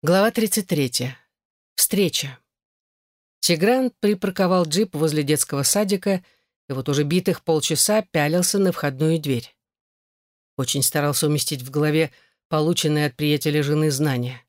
Глава 33. Встреча. Тигран припарковал джип возле детского садика и вот уже битых полчаса пялился на входную дверь. Очень старался уместить в голове полученные от приятеля жены знания.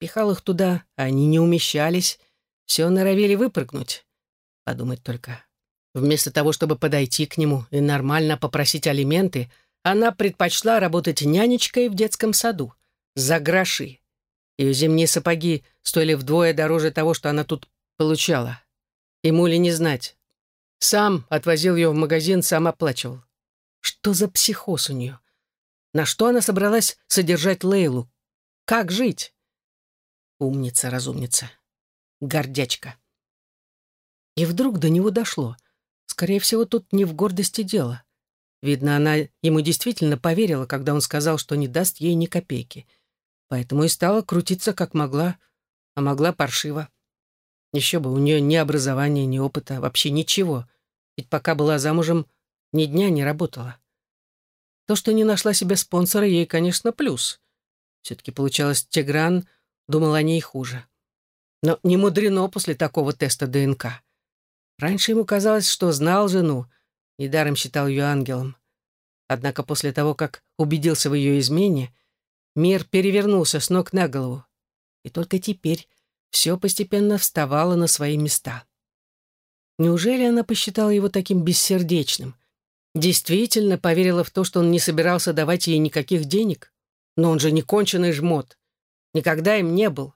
Пихал их туда, а они не умещались, все норовили выпрыгнуть. Подумать только. Вместо того, чтобы подойти к нему и нормально попросить алименты, она предпочла работать нянечкой в детском саду. За гроши. Ее зимние сапоги стоили вдвое дороже того, что она тут получала. Ему ли не знать. Сам отвозил ее в магазин, сам оплачивал. Что за психоз у нее? На что она собралась содержать Лейлу? Как жить? Умница, разумница. Гордячка. И вдруг до него дошло. Скорее всего, тут не в гордости дело. Видно, она ему действительно поверила, когда он сказал, что не даст ей ни копейки — Поэтому и стала крутиться как могла, а могла паршиво. Еще бы, у нее ни образования, ни опыта, вообще ничего. Ведь пока была замужем, ни дня не работала. То, что не нашла себе спонсора, ей, конечно, плюс. Все-таки получалось, Тигран думал о ней хуже. Но не мудрено после такого теста ДНК. Раньше ему казалось, что знал жену, недаром считал ее ангелом. Однако после того, как убедился в ее измене, Мир перевернулся с ног на голову. И только теперь все постепенно вставало на свои места. Неужели она посчитала его таким бессердечным? Действительно поверила в то, что он не собирался давать ей никаких денег? Но он же не конченый жмот. Никогда им не был.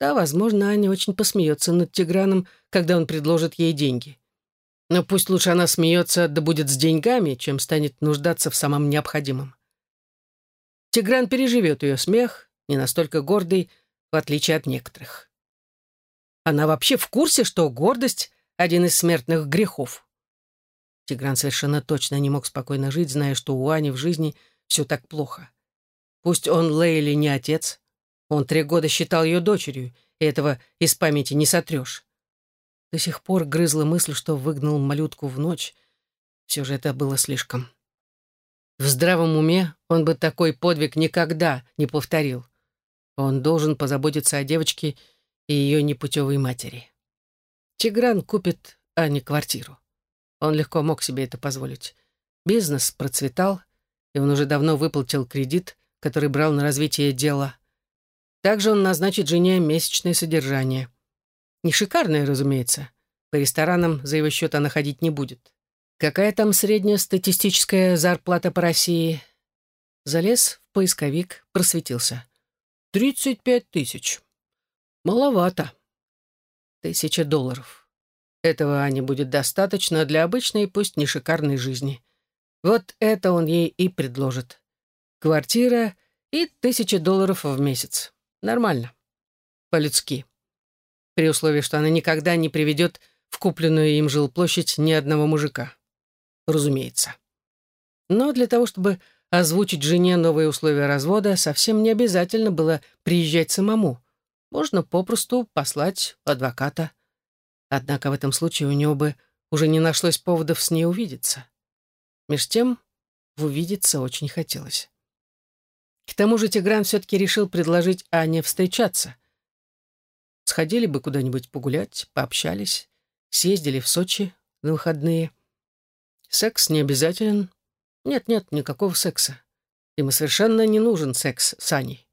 Да, возможно, Аня очень посмеется над Тиграном, когда он предложит ей деньги. Но пусть лучше она смеется, да будет с деньгами, чем станет нуждаться в самом необходимом. Тигран переживет ее смех, не настолько гордый, в отличие от некоторых. Она вообще в курсе, что гордость — один из смертных грехов. Тигран совершенно точно не мог спокойно жить, зная, что у Ани в жизни все так плохо. Пусть он Лейли не отец, он три года считал ее дочерью, и этого из памяти не сотрешь. До сих пор грызла мысль, что выгнал малютку в ночь. Все же это было слишком. В здравом уме он бы такой подвиг никогда не повторил. Он должен позаботиться о девочке и ее непутевой матери. Тигран купит Ане квартиру. Он легко мог себе это позволить. Бизнес процветал, и он уже давно выплатил кредит, который брал на развитие дела. Также он назначит жене месячное содержание. Не шикарное, разумеется. По ресторанам за его счет она ходить не будет. Какая там средняя статистическая зарплата по России? Залез в поисковик, просветился. Тридцать пять тысяч. Маловато. Тысяча долларов. Этого Ане будет достаточно для обычной, пусть не шикарной жизни. Вот это он ей и предложит. Квартира и тысяча долларов в месяц. Нормально. По-людски. При условии, что она никогда не приведет в купленную им жилплощадь ни одного мужика разумеется. Но для того, чтобы озвучить жене новые условия развода, совсем не обязательно было приезжать самому. Можно попросту послать адвоката. Однако в этом случае у него бы уже не нашлось поводов с ней увидеться. Меж тем, увидеться очень хотелось. К тому же Тигран все-таки решил предложить Ане встречаться. Сходили бы куда-нибудь погулять, пообщались, съездили в Сочи на выходные — Секс не обязателен. Нет-нет, никакого секса. Ему совершенно не нужен секс с Аней.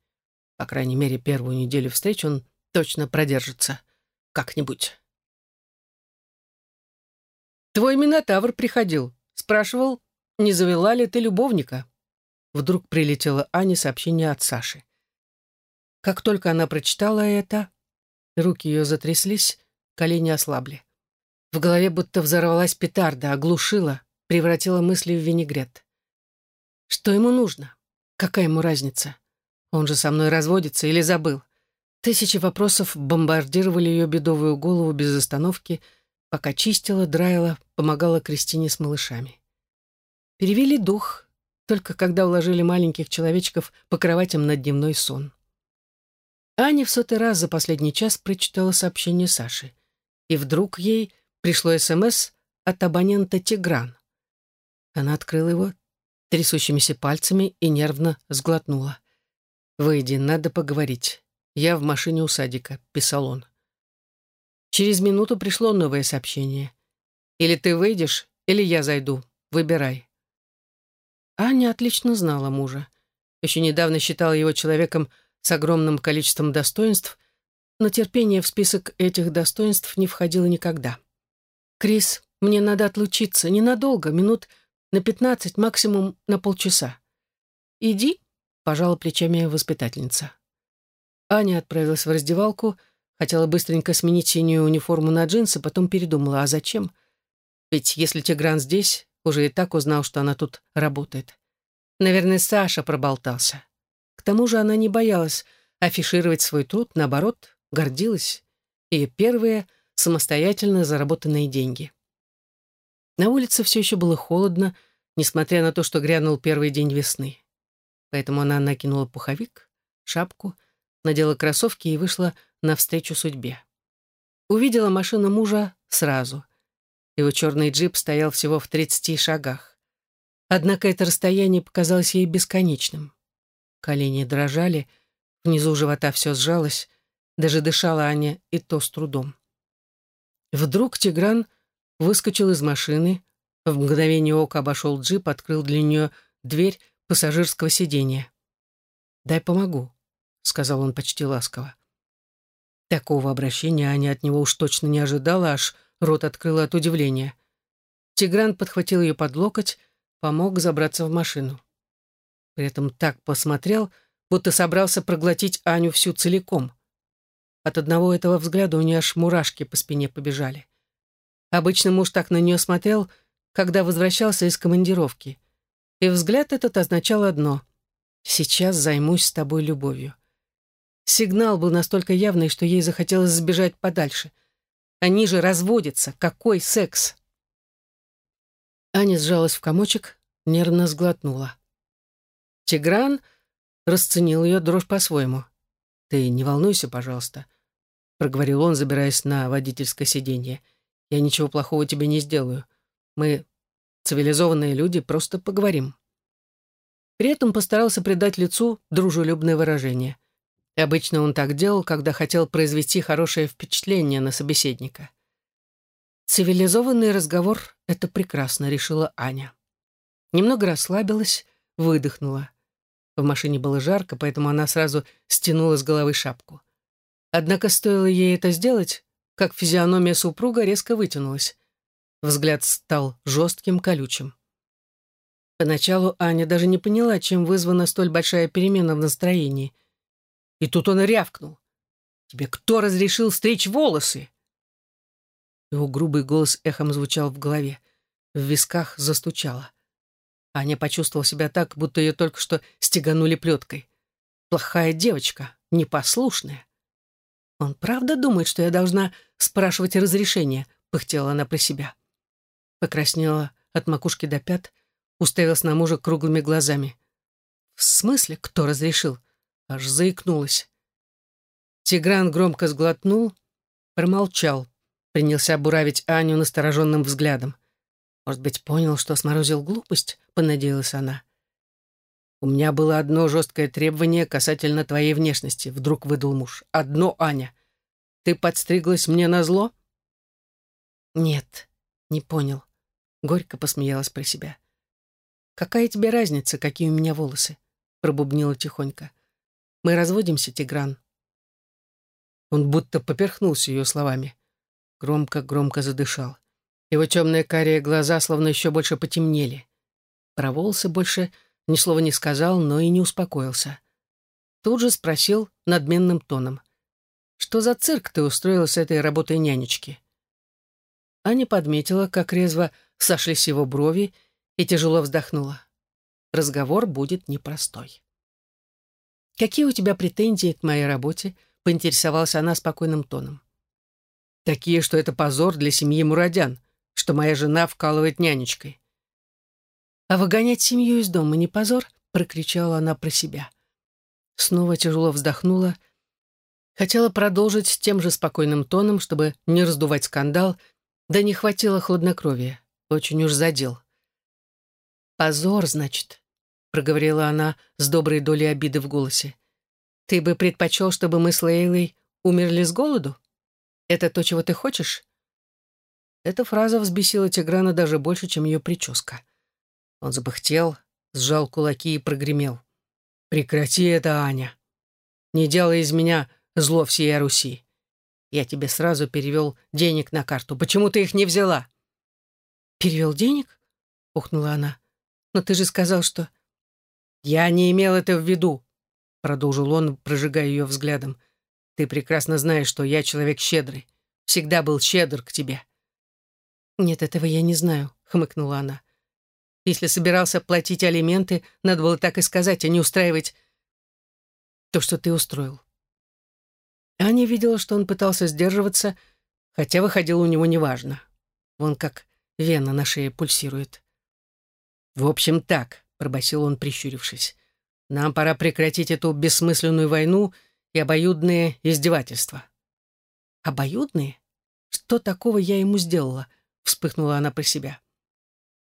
По крайней мере, первую неделю встреч он точно продержится. Как-нибудь. «Твой Минотавр приходил. Спрашивал, не завела ли ты любовника?» Вдруг прилетело Ане сообщение от Саши. Как только она прочитала это, руки ее затряслись, колени ослабли. В голове будто взорвалась петарда, оглушила, превратила мысли в винегрет. Что ему нужно? Какая ему разница? Он же со мной разводится или забыл? Тысячи вопросов бомбардировали ее бедовую голову без остановки, пока чистила, драила, помогала Кристине с малышами. Перевели дух, только когда уложили маленьких человечков по кроватям на дневной сон. Аня в сотый раз за последний час прочитала сообщение Саши. И вдруг ей пришло СМС от абонента Тигран. Она открыла его трясущимися пальцами и нервно сглотнула. «Выйди, надо поговорить. «Я в машине у садика», — писал он. Через минуту пришло новое сообщение. «Или ты выйдешь, или я зайду. Выбирай». Аня отлично знала мужа. Еще недавно считала его человеком с огромным количеством достоинств, но терпение в список этих достоинств не входило никогда. «Крис, мне надо отлучиться, ненадолго, минут на пятнадцать, максимум на полчаса». «Иди», — пожала плечами воспитательница. Аня отправилась в раздевалку, хотела быстренько сменить синюю униформу на джинсы, потом передумала, а зачем? Ведь если Тигран здесь, уже и так узнал, что она тут работает. Наверное, Саша проболтался. К тому же она не боялась афишировать свой труд, наоборот, гордилась. И первые самостоятельно заработанные деньги. На улице все еще было холодно, несмотря на то, что грянул первый день весны. Поэтому она накинула пуховик, шапку — надела кроссовки и вышла навстречу судьбе. Увидела машину мужа сразу. Его черный джип стоял всего в 30 шагах. Однако это расстояние показалось ей бесконечным. Колени дрожали, внизу живота все сжалось, даже дышала Аня и то с трудом. Вдруг Тигран выскочил из машины, в мгновение ока обошел джип, открыл для нее дверь пассажирского сиденья. «Дай помогу», — сказал он почти ласково. Такого обращения Аня от него уж точно не ожидала, аж рот открыла от удивления. Тигран подхватил ее под локоть, помог забраться в машину. При этом так посмотрел, будто собрался проглотить Аню всю целиком. От одного этого взгляда у нее аж мурашки по спине побежали. Обычно муж так на нее смотрел, когда возвращался из командировки. И взгляд этот означал одно — «Сейчас займусь с тобой любовью». Сигнал был настолько явный, что ей захотелось сбежать подальше. Они же разводятся. Какой секс? Аня сжалась в комочек, нервно сглотнула. Тигран расценил ее дрожь по-своему. «Ты не волнуйся, пожалуйста», — проговорил он, забираясь на водительское сиденье. «Я ничего плохого тебе не сделаю. Мы, цивилизованные люди, просто поговорим». При этом постарался придать лицу дружелюбное выражение — Обычно он так делал, когда хотел произвести хорошее впечатление на собеседника. «Цивилизованный разговор — это прекрасно», — решила Аня. Немного расслабилась, выдохнула. В машине было жарко, поэтому она сразу стянула с головы шапку. Однако стоило ей это сделать, как физиономия супруга резко вытянулась. Взгляд стал жестким, колючим. Поначалу Аня даже не поняла, чем вызвана столь большая перемена в настроении — и тут он рявкнул. «Тебе кто разрешил стричь волосы?» Его грубый голос эхом звучал в голове. В висках застучало. Аня почувствовала себя так, будто ее только что стеганули плеткой. Плохая девочка, непослушная. «Он правда думает, что я должна спрашивать разрешение?» — пыхтела она про себя. Покраснела от макушки до пят, уставилась на мужа круглыми глазами. «В смысле, кто разрешил? аж заикнулась. Тигран громко сглотнул, промолчал, принялся буравить Аню настороженным взглядом. Может быть, понял, что сморозил глупость, понадеялась она. «У меня было одно жесткое требование касательно твоей внешности», — вдруг выдал муж. «Одно, Аня. Ты подстриглась мне на зло?» «Нет, не понял», — горько посмеялась про себя. «Какая тебе разница, какие у меня волосы?» — пробубнила тихонько. Мы разводимся, Тигран». Он будто поперхнулся ее словами. Громко-громко задышал. Его темные карие глаза словно еще больше потемнели. Про волосы больше ни слова не сказал, но и не успокоился. Тут же спросил надменным тоном. «Что за цирк ты устроила с этой работой нянечки?» Аня подметила, как резво сошлись его брови, и тяжело вздохнула. Разговор будет непростой. «Какие у тебя претензии к моей работе?» — поинтересовалась она спокойным тоном. «Такие, что это позор для семьи Мурадян, что моя жена вкалывает нянечкой». «А выгонять семью из дома не позор?» — прокричала она про себя. Снова тяжело вздохнула. Хотела продолжить тем же спокойным тоном, чтобы не раздувать скандал, да не хватило хладнокровия. Очень уж задел. «Позор, значит», — проговорила она с доброй долей обиды в голосе. Ты бы предпочел, чтобы мы с Лейлой умерли с голоду? Это то, чего ты хочешь?» Эта фраза взбесила Тиграна даже больше, чем ее прическа. Он запыхтел, сжал кулаки и прогремел. «Прекрати это, Аня! Не делай из меня зло всей Руси. Я тебе сразу перевел денег на карту. Почему ты их не взяла?» «Перевел денег?» — ухнула она. «Но ты же сказал, что...» «Я не имел это в виду», — продолжил он, прожигая ее взглядом. «Ты прекрасно знаешь, что я человек щедрый. Всегда был щедр к тебе». «Нет, этого я не знаю», — хмыкнула она. «Если собирался платить алименты, надо было так и сказать, а не устраивать то, что ты устроил». Аня видела, что он пытался сдерживаться, хотя выходило у него неважно. Вон как вена на шее пульсирует. «В общем, так», — пробасил он, прищурившись. Нам пора прекратить эту бессмысленную войну и обоюдные издевательства». «Обоюдные? Что такого я ему сделала?» — вспыхнула она про себя.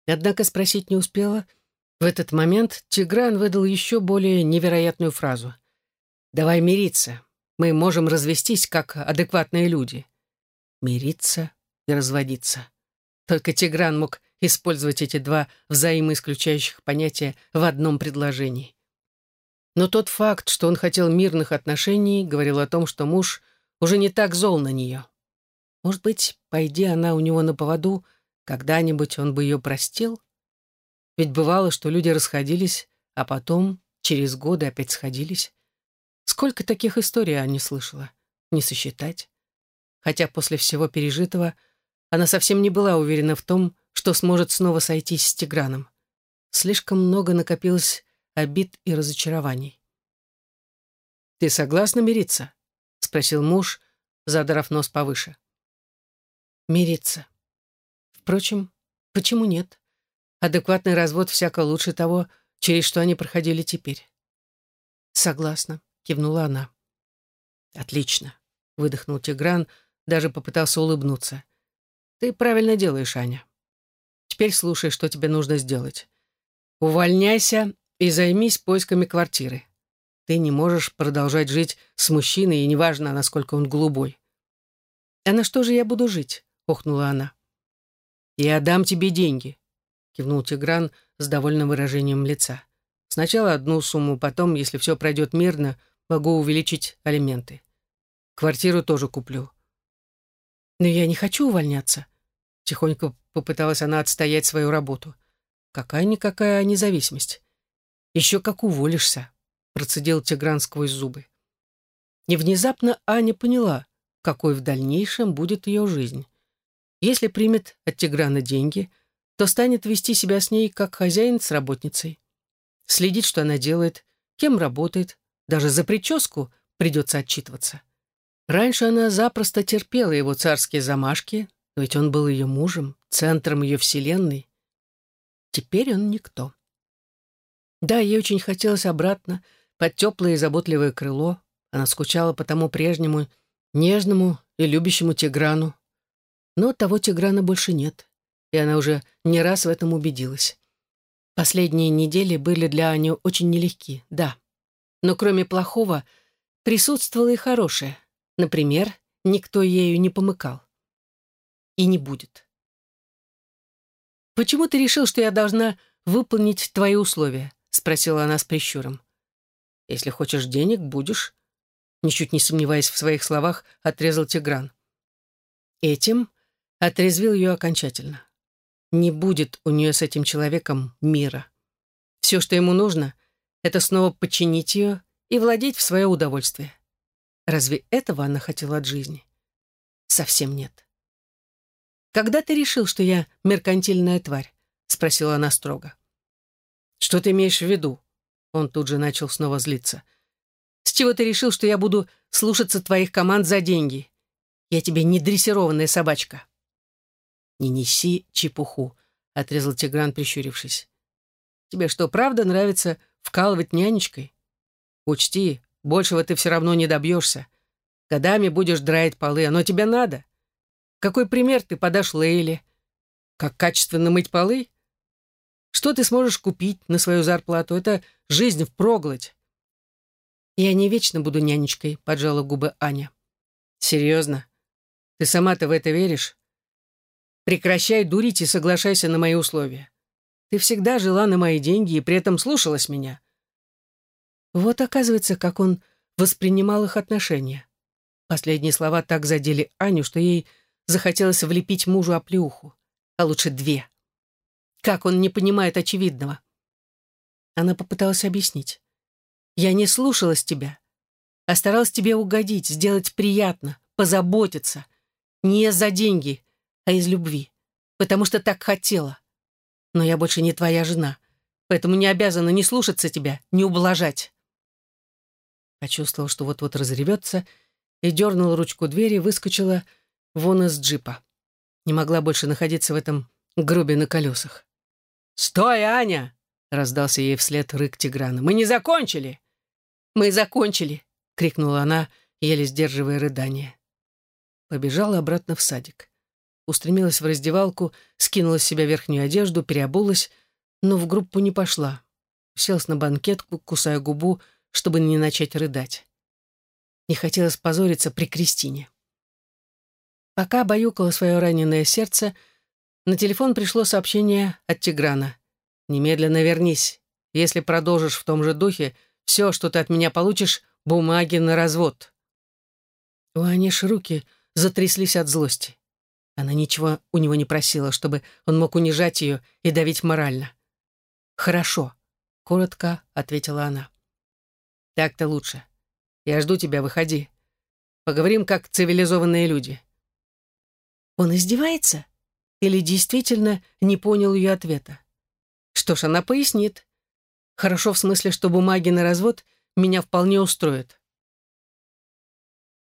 Однако спросить не успела. В этот момент Тигран выдал еще более невероятную фразу. «Давай мириться. Мы можем развестись, как адекватные люди». Мириться и разводиться. Только Тигран мог использовать эти два взаимоисключающих понятия в одном предложении. Но тот факт, что он хотел мирных отношений, говорил о том, что муж уже не так зол на нее. Может быть, пойди она у него на поводу, когда-нибудь он бы ее простил? Ведь бывало, что люди расходились, а потом, через годы, опять сходились. Сколько таких историй не слышала? Не сосчитать. Хотя после всего пережитого она совсем не была уверена в том, что сможет снова сойтись с Тиграном. Слишком много накопилось обид и разочарований. «Ты согласна мириться?» — спросил муж, задрав нос повыше. «Мириться. Впрочем, почему нет? Адекватный развод всяко лучше того, через что они проходили теперь». «Согласна», — кивнула она. «Отлично», — выдохнул Тигран, даже попытался улыбнуться. «Ты правильно делаешь, Аня. Теперь слушай, что тебе нужно сделать. Увольняйся и займись поисками квартиры. Ты не можешь продолжать жить с мужчиной, и неважно, насколько он голубой. «А на что же я буду жить?» — охнула она. «Я дам тебе деньги», — кивнул Тигран с довольным выражением лица. «Сначала одну сумму, потом, если все пройдет мирно, могу увеличить алименты. Квартиру тоже куплю». «Но я не хочу увольняться», — тихонько попыталась она отстоять свою работу. «Какая-никакая независимость. Еще как уволишься», — процедил Тигран сквозь зубы. И внезапно Аня поняла, какой в дальнейшем будет ее жизнь. Если примет от Тиграна деньги, то станет вести себя с ней как хозяин с работницей. Следить, что она делает, кем работает, даже за прическу придется отчитываться. Раньше она запросто терпела его царские замашки, но ведь он был ее мужем, центром ее вселенной. Теперь он никто. Да, ей очень хотелось обратно, под теплое и заботливое крыло. Она скучала по тому прежнему, нежному и любящему Тиграну. Но того Тиграна больше нет, и она уже не раз в этом убедилась. Последние недели были для Ани очень нелегки, да. Но кроме плохого, присутствовало и хорошее. Например, никто ею не помыкал. И не будет. «Почему ты решил, что я должна выполнить твои условия?» — спросила она с прищуром. «Если хочешь денег, будешь», — ничуть не сомневаясь в своих словах, отрезал Тигран. Этим отрезвил ее окончательно. Не будет у нее с этим человеком мира. Все, что ему нужно, это снова подчинить ее и владеть в свое удовольствие. Разве этого она хотела от жизни? Совсем нет. «Когда ты решил, что я меркантильная тварь?» — спросила она строго. «Что ты имеешь в виду?» Он тут же начал снова злиться. «С чего ты решил, что я буду слушаться твоих команд за деньги? Я тебе не дрессированная собачка». «Не неси чепуху», — отрезал Тигран, прищурившись. «Тебе что, правда нравится вкалывать нянечкой? Учти, большего ты все равно не добьешься. Годами будешь драить полы, оно тебе надо. Какой пример ты подашь Лейле? Как качественно мыть полы? Что ты сможешь купить на свою зарплату? Это жизнь впроглоть. «Я не вечно буду нянечкой», — поджала губы Аня. «Серьезно? Ты сама-то в это веришь? Прекращай дурить и соглашайся на мои условия. Ты всегда жила на мои деньги и при этом слушалась меня». Вот оказывается, как он воспринимал их отношения. Последние слова так задели Аню, что ей захотелось влепить мужу оплеуху, а лучше две. Как он не понимает очевидного? Она попыталась объяснить. «Я не слушалась тебя, а старалась тебе угодить, сделать приятно, позаботиться. Не за деньги, а из любви, потому что так хотела. Но я больше не твоя жена, поэтому не обязана ни слушаться тебя, ни ублажать». Почувствовал, что вот-вот разревется, и дернула ручку двери, выскочила вон из джипа. Не могла больше находиться в этом гробе на колесах. «Стой, Аня!» — раздался ей вслед рык Тиграна. «Мы не закончили!» «Мы закончили!» — крикнула она, еле сдерживая рыдание. Побежала обратно в садик. Устремилась в раздевалку, скинула с себя верхнюю одежду, переобулась, но в группу не пошла. Уселась на банкетку, кусая губу, чтобы не начать рыдать. Не хотелось позориться при Кристине. Пока баюкало свое раненое сердце, на телефон пришло сообщение от Тиграна. «Немедленно вернись. Если продолжишь в том же духе, все, что ты от меня получишь, бумаги на развод». У Аниш руки затряслись от злости. Она ничего у него не просила, чтобы он мог унижать ее и давить морально. «Хорошо», — коротко ответила она. «Так-то лучше. Я жду тебя, выходи. Поговорим как цивилизованные люди». Он издевается? Или действительно не понял ее ответа? Что ж, она пояснит. Хорошо в смысле, что бумаги на развод меня вполне устроят.